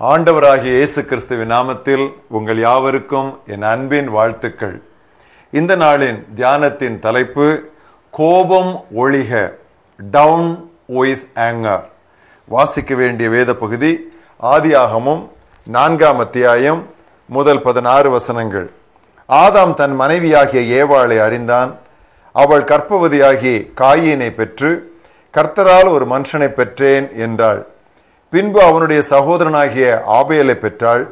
ஆண்டவராகிய இயேசு கிறிஸ்துவின் நாமத்தில் உங்கள் யாவருக்கும் என் அன்பின் வாழ்த்துக்கள். இந்த நாளின் தியானத்தின் தலைப்பு கோபம் ஒழிக டவுன் with ஆங்கர் வாசிக்க வேண்டிய வேத பகுதி ஆதியாகமும் நான்காம் அத்தியாயம் முதல் பதினாறு வசனங்கள். ஆதாம் தன் மனைவியாகிய ஏவாளை அறிந்தான். அவள் கற்பவதியாகி காயினை பெற்று கர்த்தரால் ஒரு மனுஷனை பெற்றேன் என்றாள். பின்பு அவனுடைய சகோதரனாகிய ஆபேலை பெற்றாள்.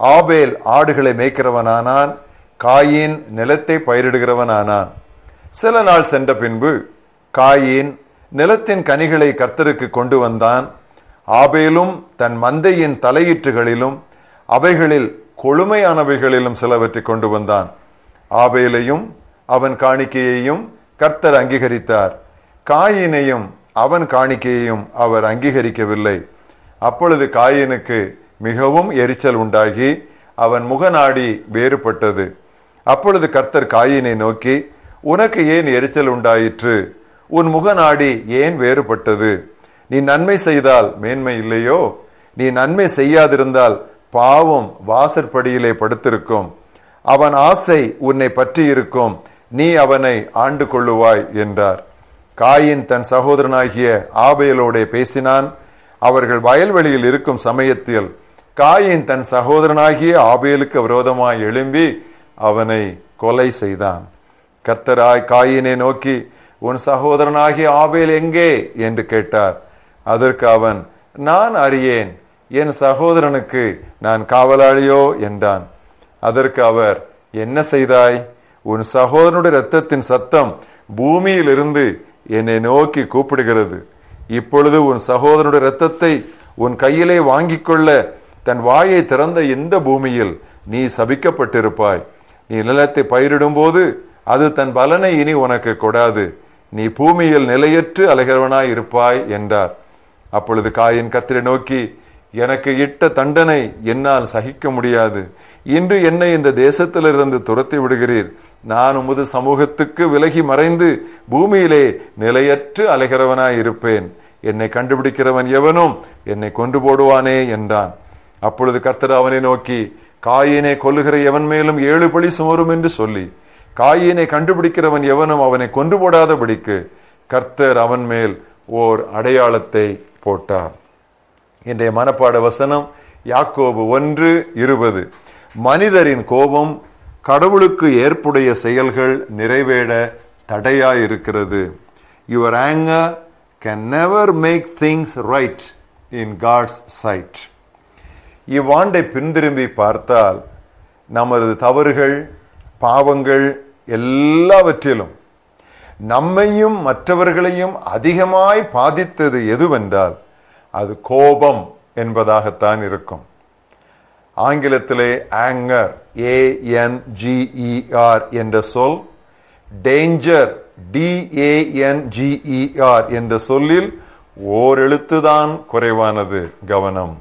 ஆபேல் ஆடுகளை மேய்க்கிறவனானான் காயின் நிலத்தை பயிரிடுகிறவனானான். சில நாள் சென்ற பின்பு காயின் நிலத்தின் கனிகளை கர்த்தருக்கு கொண்டு வந்தான். ஆபேலும் தன் மந்தையின் தலையீற்றுகளிலும் அவைகளில் கொழுமையானவைகளிலும் சிலவற்றை கொண்டு வந்தான். ஆபேலையும் அவன் காணிக்கையையும் கர்த்தர் அங்கீகரித்தார். காயினையும் அவன் காணிக்கையையும் அவர் அங்கீகரிக்கவில்லை. அப்பொழுது காயினுக்கு மிகவும் எரிச்சல் உண்டாகி அவன் முகநாடி வேறுபட்டது. அப்பொழுது கர்த்தர் காயினை நோக்கி உனக்கு ஏன் எரிச்சல் உண்டாயிற்று? உன் முகநாடி ஏன் வேறுபட்டது? நீ நன்மை செய்தால் மேன்மை இல்லையோ? நீ நன்மை செய்யாதிருந்தால் பாவம் வாசற்படியிலே படுத்திருக்கும். அவன் ஆசை உன்னை பற்றி இருக்கும் நீ அவனை ஆண்டு கொள்ளுவாய் என்றார். காயின் தன் சகோதரனாகிய ஆபேலோடே பேசினான். அவர்கள் வயல்வெளியில் இருக்கும் சமயத்தில் காயின் தன் சகோதரனாகிய ஆபேலுக்கு விரோதமாய் எழும்பி அவனை கொலை செய்தான். கர்த்தராய் காயினை நோக்கி உன் சகோதரனாகிய ஆபேல் எங்கே? என்று கேட்டார். அதற்கு அவன் நான் அறியேன். என் சகோதரனுக்கு நான் காவலாளியோ? என்றான். அதற்கு அவர் என்ன செய்தாய்? உன் சகோதரனுடைய இரத்தத்தின் சத்தம் பூமியிலிருந்து என்னை நோக்கி கூப்பிடுகிறது. இப்பொழுது உன் சகோதரனுடைய இரத்தத்தை உன் கையிலே வாங்கிக் கொள்ள தன் வாயை திறந்த இந்த பூமியில் நீ சபிக்கப்பட்டிருப்பாய். நீ நிலத்தை பயிரிடும் போது அது தன் பலனை இனி உனக்கு கொடாது. நீ பூமியில் நிலையற்று அலைகிறவனாய் இருப்பாய் என்றார். அப்பொழுது காயின் கத்திரை நோக்கி எனக்கு இட்ட தண்டனை என்னால் சகிக்க முடியாது. இன்று என்னை இந்த தேசத்திலிருந்து துரத்தி விடுகிறீர். நான் உமது சமூகத்துக்கு விலகி மறைந்து பூமியிலே நிலையற்று அலைகிறவனாய் இருப்பேன். என்னை கண்டுபிடிக்கிறவன் எவனும் என்னை கொண்டு போடுவானே என்றான். அப்பொழுது கர்த்தர் அவனை நோக்கி காயினை கொல்லுகிற எவன் மேலும் ஏழு பழி சுமரும் என்று சொல்லி காயினை கண்டுபிடிக்கிறவன் எவனும் அவனை கொண்டு போடாதபடிக்கு கர்த்தர் அவன் மேல் ஓர் அடையாளத்தை போட்டார். இன்றைய மனப்பாட வசனம் யாக்கோபு ஒன்று இருபது. மனிதரின் கோபம் கடவுளுக்கு ஏற்புடைய செயல்கள் நிறைவேற தடையாயிருக்கிறது. Your anger can never make things right in God's sight இவ்வாண்டை பின்திரும்பி பார்த்தால் நமது தவறுகள் பாவங்கள் எல்லாவற்றிலும் நம்மையும் மற்றவர்களையும் அதிகமாய் பாதித்தது எதுவென்றால் அது கோபம் என்பதாகத்தான் இருக்கும். ஆங்கிலத்திலே ஆங்கர் ஏஎன்ஜிஇஆர் என்ற சொல் டேஞ்சர் டிஏஎன்ஜிஇஆர் என்ற சொல்லில் ஓர் எழுத்துதான் குறைவானது கவனம்.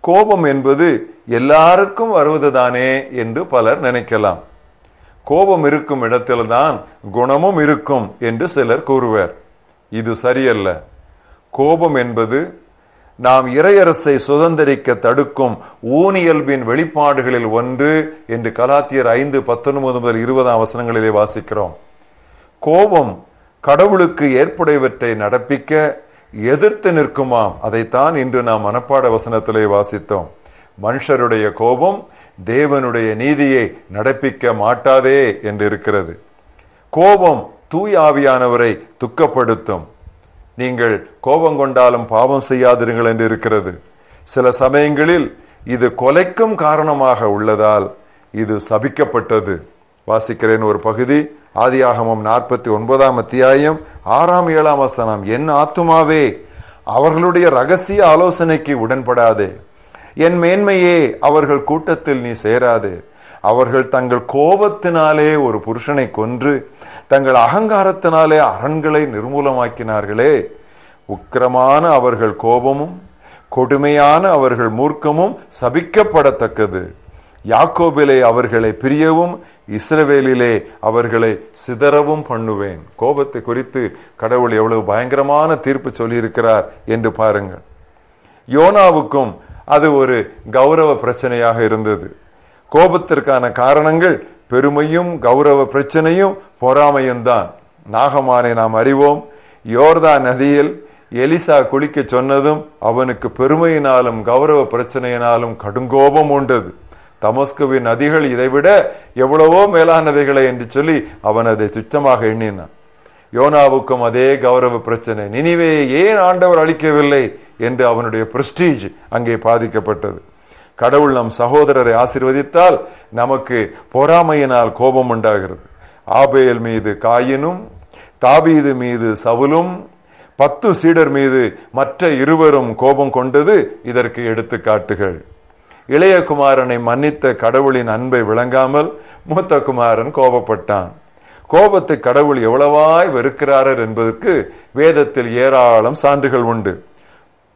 கோபம் என்பது எல்லாருக்கும் வருவதுதானே என்று பலர் நினைக்கலாம். கோபம் இருக்கும் இடத்தில்தான் குணமும் இருக்கும் என்று சிலர் கூறுவர். இது சரியல்ல. கோபம் என்பது நாம் இறையரசை சுதந்திரிக்க தடுக்கும் ஊனியல்பின் வெளிப்பாடுகளில் ஒன்று என்று கலாத்தியர் ஐந்து பத்தொன்பது முதல் இருபதாம் அவசரங்களிலே வாசிக்கிறோம். கோபம் கடவுளுக்கு ஏற்புடையவற்றை நடப்பிக்க எதிர்த்து நிற்குமாம். அதைத்தான் இன்று நாம் மனப்பாட வசனத்திலே வாசித்தோம். மனுஷருடைய கோபம் தேவனுடைய நீதியை நடப்பிக்க மாட்டாதே என்று இருக்கிறது. கோபம் தூய் ஆவியானவரை துக்கப்படுத்தும். நீங்கள் கோபம் கொண்டாலும் பாவம் செய்யாதிருங்கள் என்று இருக்கிறது. சில சமயங்களில் இது கொலைக்கும் காரணமாக உள்ளதால் இது சபிக்கப்பட்டது. வாசிக்கிறேன் ஒரு பகுதி ஆதியாகமம் நாற்பத்தி ஒன்பதாம் அத்தியாயம் ஆறாம் ஏழாம் வசனம். என் ஆத்துமாவே அவர்களுடைய ரகசிய ஆலோசனைக்கு உடன்படாதே. என் மேன்மையே அவர்கள் கூட்டத்தில் நீ சேராதே. அவர்கள் தங்கள் கோபத்தினாலே ஒரு புருஷனை கொன்று தங்கள் அகங்காரத்தினாலே அரண்களை நிர்மூலமாக்கினார்களே. உக்கிரமான அவர்கள் கோபமும் கொடுமையான அவர்கள் மூர்க்கமும் சபிக்கப்படத்தக்கது. யாக்கோபிலே அவர்களை பிரியவும் இஸ்ரவேலிலே அவர்களை சிதறவும் பண்ணுவேன். கோபத்தை குறித்து கடவுள் எவ்வளவு பயங்கரமான தீர்ப்பு சொல்லியிருக்கிறார் என்று பாருங்கள். யோனாவுக்கும் அது ஒரு கௌரவ பிரச்சனையாக இருந்தது. கோபத்திற்கான காரணங்கள் பெருமையும் கௌரவ பிரச்சனையும் பொறாமையும் தான் நாகமானை நாம் அறிவோம். யோர்தா நதியில் எலிசா குளிக்க சொன்னதும் அவனுக்கு பெருமையினாலும் கௌரவ பிரச்சனையினாலும் கடுங்கோபம் உண்டது. தமஸ்குவின் நதிகள் இதைவிட எவ்வளவோ மேலானவைகளை என்று சொல்லி அவன் அதை துச்சமாக எண்ணினான். யோனாவுக்கும் அதே கௌரவ பிரச்சனை நினிவேயை ஏன் ஆண்டவர் அளிக்கவில்லை என்று அவனுடைய பிரஸ்டீஜ் அங்கே பாதிக்கப்பட்டது. கடவுள் நம் சகோதரரை ஆசிர்வதித்தால் நமக்கு பொறாமையினால் கோபம் உண்டாகிறது. ஆபேல் மீது காயினும் தாபீது மீது சவுலும் பத்து சீடர் மீது மற்ற இருவரும் கோபம் கொண்டது இதற்கு எடுத்துக்காட்டுகள். இளைய குமாரனை மன்னித்த கடவுளின் அன்பை விளங்காமல் மூத்த குமாரன் கோபப்பட்டான். கோபத்தை கடவுள் எவ்வளவாய் வெறுக்கிறாரர் என்பதற்கு வேதத்தில் ஏராளம் சான்றுகள் உண்டு.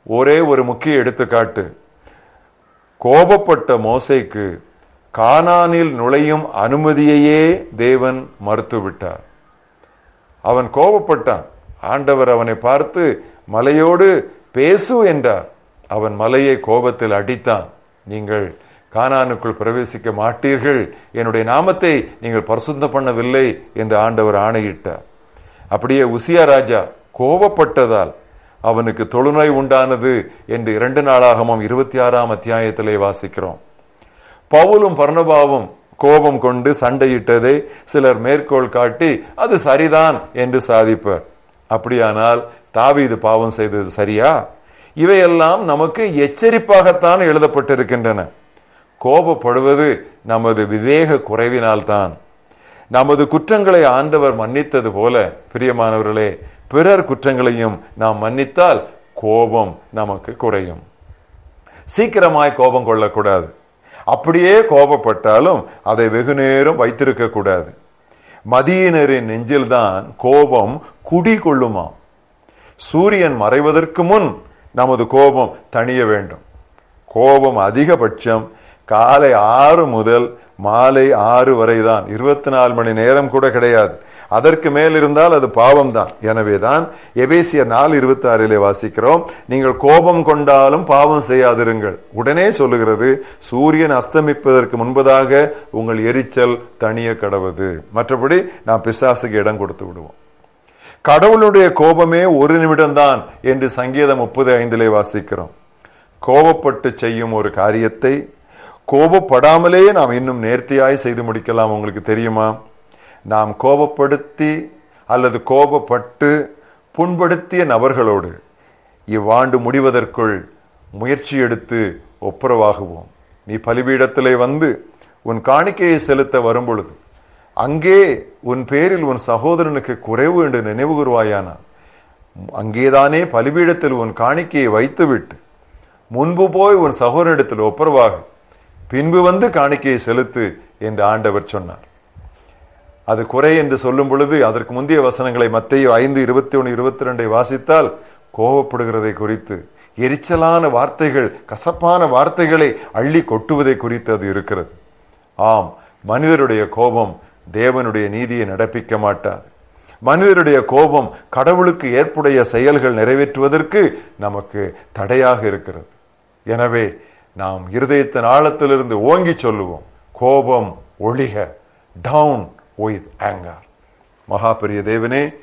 ஒரே ஒரு முக்கிய எடுத்துக்காட்டு. கோபப்பட்ட மோசைக்கு கானானில் நுழையும் அனுமதியையே தேவன் மறுத்துவிட்டார். அவன் கோபப்பட்டான். ஆண்டவர் அவனை பார்த்து மலையோடு பேசு என்றார். அவன் மலையை கோபத்தில் அடித்தான். நீங்கள் கானானுக்குள் பிரவேசிக்க மாட்டீர்கள். என்னுடைய நாமத்தை நீங்கள் பரிசுத்தம் பண்ணவில்லை என்று ஆண்டவர் ஆணையிட்டார். அப்படியே உசியா ராஜா கோபப்பட்டதால் அவனுக்கு தொழுநோய் உண்டானது என்று இரண்டு நாளாகமும் இருபத்தி ஆறாம் அத்தியாயத்திலே வாசிக்கிறோம். பவுலும் பர்ணபாவும் கோபம் கொண்டு சண்டையிட்டதை சிலர் மேற்கோள் காட்டி அது சரிதான் என்று சாதிப்பர். அப்படியானால் தாவீது பாவம் செய்தது சரியா? இவையெல்லாம் நமக்கு எச்சரிப்பாகத்தான் எழுதப்பட்டிருக்கின்றன. கோபப்படுவது நமது விவேக குறைவினால்தான். நமது குற்றங்களை ஆண்டவர் மன்னித்தது போல பிரியமானவர்களே பிறர் குற்றங்களையும் நாம் மன்னித்தால் கோபம் நமக்கு குறையும். சீக்கிரமாய் கோபம் கொள்ளக்கூடாது. அப்படியே கோபப்பட்டாலும் அதை வெகு நேரம் வைத்திருக்க கூடாது மதியினரின் நெஞ்சில்தான் கோபம் குடி கொள்ளுமாம் சூரியன் மறைவதற்கு முன் நமது கோபம் தணிய வேண்டும். கோபம் அதிகபட்சம் காலை ஆறு முதல் மாலை ஆறு வரை தான் இருபத்தி நாலு மணி நேரம் கூட கிடையாது. அதற்கு மேல் இருந்தால் அது பாவம் தான் எனவேதான் எபேசிய நாள் இருபத்தி ஆறிலே வாசிக்கிறோம். நீங்கள் கோபம் கொண்டாலும் பாவம் செய்யாதிருங்கள். உடனே சொல்லுகிறது சூரியன் அஸ்தமிப்பதற்கு முன்பதாக உங்கள் எரிச்சல் தனிய கடவுது. மற்றபடி நாம் பிசாசுக்கு இடம் கொடுத்து விடுவோம். கடவுளுடைய கோபமே ஒரு நிமிடம்தான் என்று சங்கீதம் முப்பது ஐந்திலே வாசிக்கிறோம். கோபப்பட்டு செய்யும் ஒரு காரியத்தை கோபப்படாமலேயே நாம் இன்னும் நேர்த்தியாய் செய்து முடிக்கலாம். உங்களுக்கு தெரியுமா? நாம் கோபப்படுத்தி அல்லது கோபப்பட்டு புண்படுத்திய நபர்களோடு இவ்வாண்டு முடிவதற்குள் முயற்சி எடுத்து ஒப்புரவாகுவோம். நீ பலிபீடத்திலே வந்து உன் காணிக்கையை செலுத்த வரும்பொழுது அங்கே உன் பேரில் உன் சகோதரனுக்கு குறைவு என்று நினைவுகூருவாயானா அங்கேதானே பலிபீடத்தில் உன் காணிக்கையை வைத்துவிட்டு முன்பு போய் உன் சகோதரனிடத்தில் ஒப்புரவாகு பின்பு வந்து காணிக்கையை செலுத்து என்று ஆண்டவர் சொன்னார். அது குறை என்று சொல்லும் பொழுது அதற்கு முந்தைய வசனங்களை மத்திய ஐந்து இருபத்தி ஒன்று இருபத்தி ரெண்டை வாசித்தால் கோபப்படுகிறதை குறித்து எரிச்சலான வார்த்தைகள் கசப்பான வார்த்தைகளை அள்ளி கொட்டுவதை குறித்து அது இருக்கிறது. ஆம் மனிதருடைய கோபம் தேவனுடைய நீதியை நடப்பிக்க மாட்டாது. மனிதருடைய கோபம் கடவுளுக்கு ஏற்புடைய செயல்கள் நிறைவேற்றுவதற்கு நமக்கு தடையாக இருக்கிறது. எனவே நாம் இருதயத்தின் ஆழத்திலிருந்து ஓங்கி சொல்லுவோம். கோபம் ஒளிக டவுன் வித் ஆங்கர் மகா பெரிய தேவனே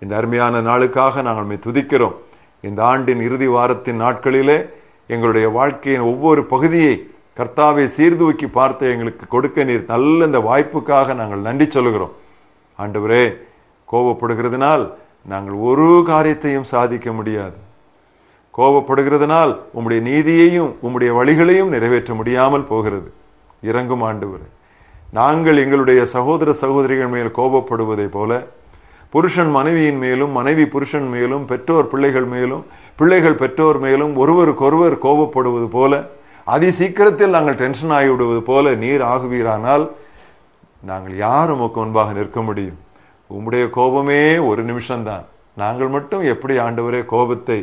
இந்த அருமையான நாளுக்காக நாங்கள் மே துதிக்கிறோம். இந்த ஆண்டின் இறுதி வாரத்தின் நாட்களிலே எங்களுடைய வாழ்க்கையின் ஒவ்வொரு பகுதியை கர்த்தாவை சீர்தூக்கி பார்த்து எங்களுக்கு கொடுக்க நீர் நல்ல இந்த வாய்ப்புக்காக நாங்கள் நன்றி சொல்கிறோம் ஆண்டவரே கோபப்படுகிறதுனால் நாங்கள் ஒரு காரியத்தையும் சாதிக்க முடியாது. கோபப்படுகிறதுனால் உம்முடைய நீதியையும் உம்முடைய வழிகளையும் நிறைவேற்ற முடியாமல் போகிறது. இறங்கும் ஆண்டவர். நாங்கள் எங்களுடைய சகோதர சகோதரிகள் மேல் கோபப்படுவதை போல புருஷன் மனைவியின் மேலும் மனைவி புருஷன் மேலும் பெற்றோர் பிள்ளைகள் மேலும் பிள்ளைகள் பெற்றோர் மேலும் ஒருவருக்கொருவர் கோபப்படுவது போல அதி சீக்கிரத்தில் நாங்கள் டென்ஷன் ஆகிவிடுவது போல நீர் ஆகுவீரானால் நாங்கள் யார் உமக்கு முன்பாக நிற்க முடியும்? உம்முடைய கோபமே ஒரு நிமிஷம்தான். நாங்கள் மட்டும் எப்படி ஆண்டவரே கோபத்தை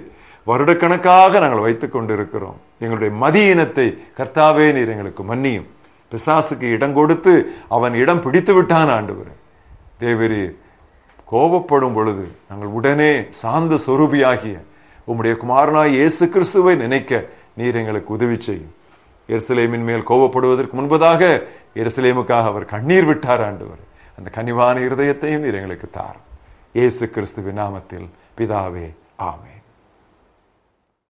வருடக்கணக்காக நாங்கள் வைத்து கொண்டிருக்கிறோம்? எங்களுடைய மதியினத்தை கர்த்தாவே நீர் எங்களுக்கு மன்னியும். பிசாசுக்கு இடம் கொடுத்து அவன் இடம் பிடித்து விட்டான் ஆண்டவர். தேவரீர் கோபப்படும் பொழுது நாங்கள் உடனே சாந்த சொரூபியாகிய உம்முடைய குமாரனாய் இயேசு கிறிஸ்துவை நினைக்க நீர் எங்களுக்கு உதவி செய்யும். எருசலேமின் மேல் கோபப்படுவதற்கு முன்பதாக எருசலேமுக்காக அவர் கண்ணீர் விட்டார் ஆண்டவர். அந்த கனிவான இருதயத்தையும் நீர் எங்களுக்கு தார் இயேசு கிறிஸ்துவின் நாமத்தில் பிதாவே ஆமே